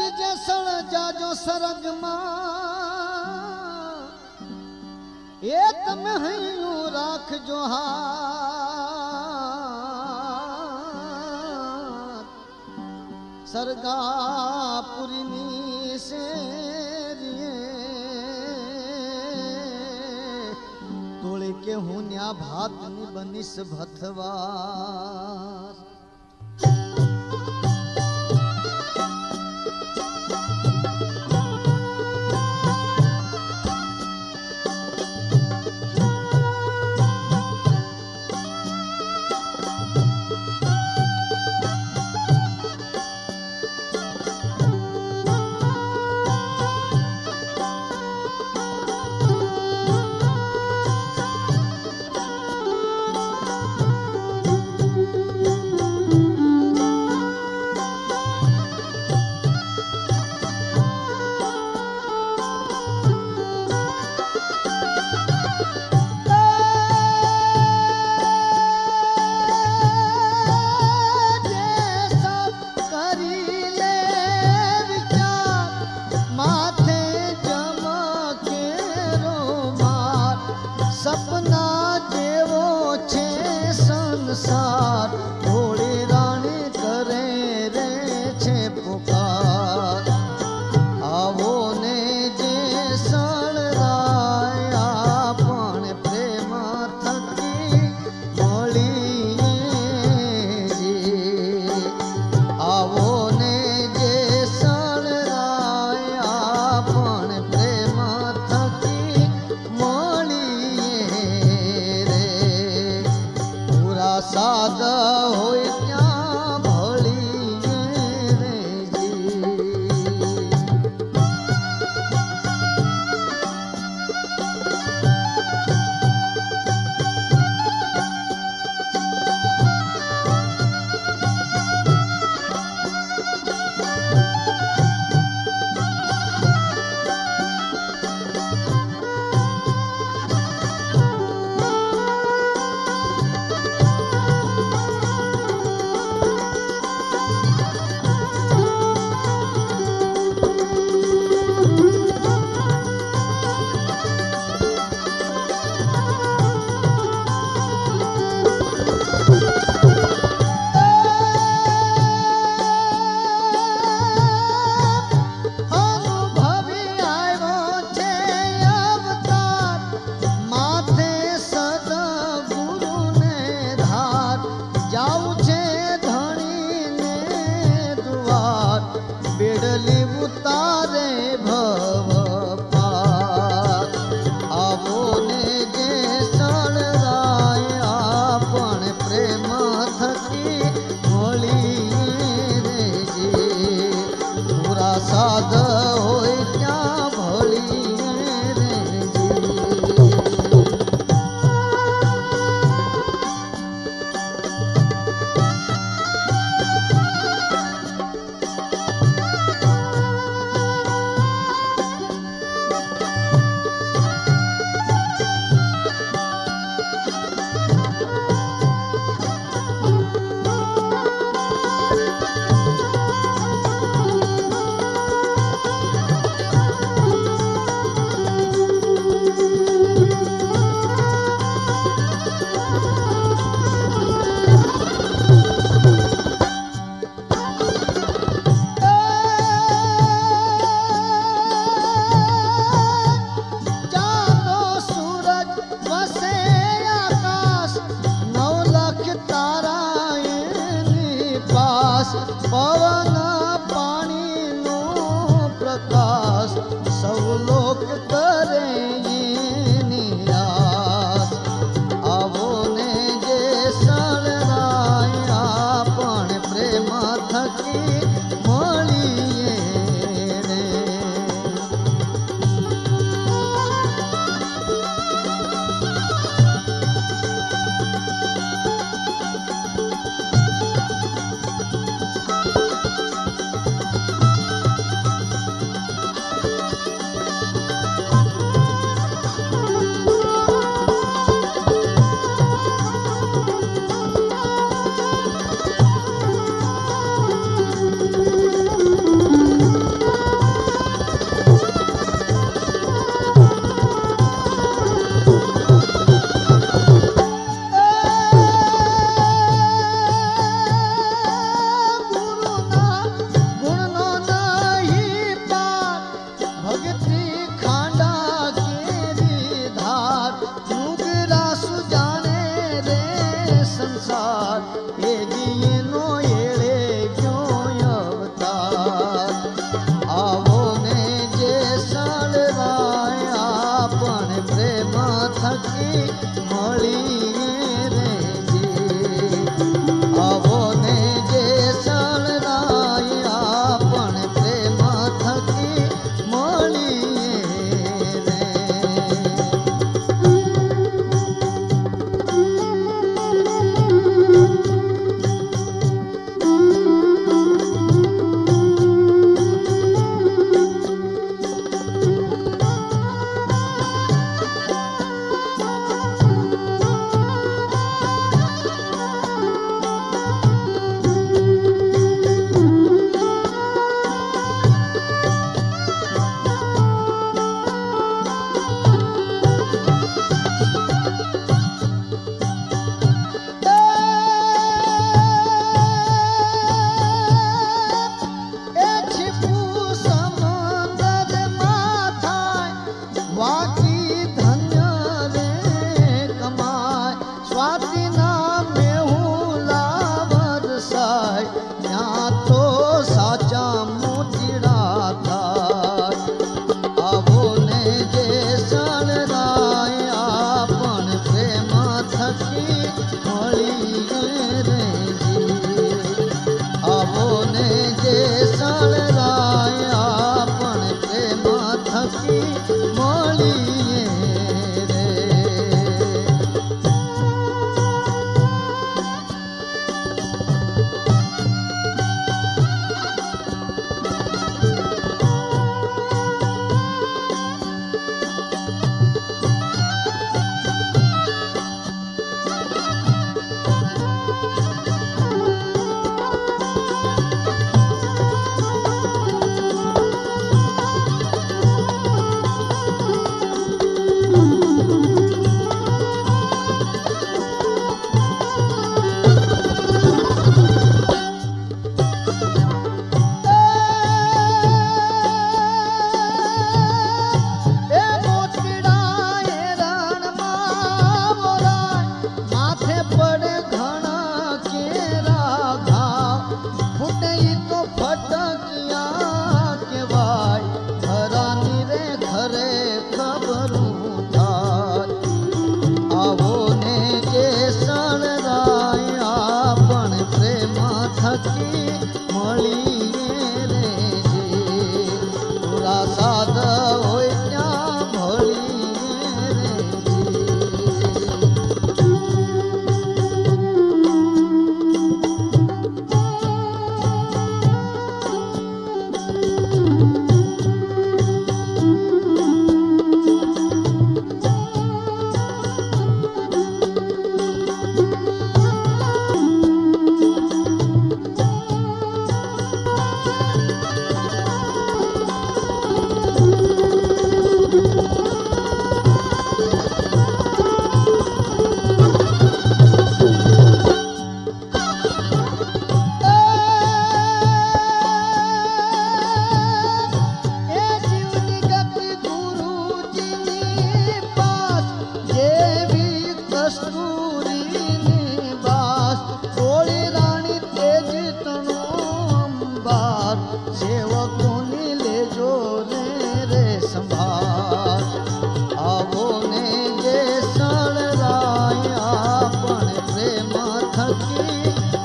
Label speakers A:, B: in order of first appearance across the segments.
A: Jason सण जाजो सरग माँ। हे तम राख जो हा सरगापुरी से तोड़े के हुनिया भात निबनिस भथवा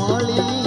A: மாளிகை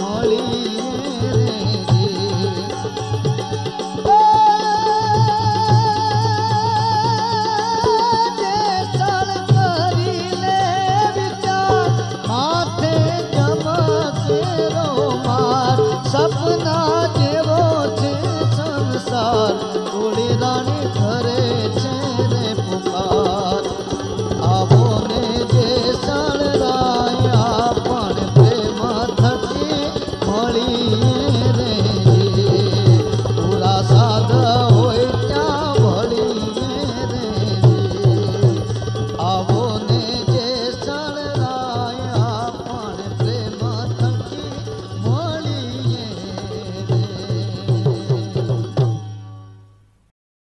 A: ಮಾಲಿ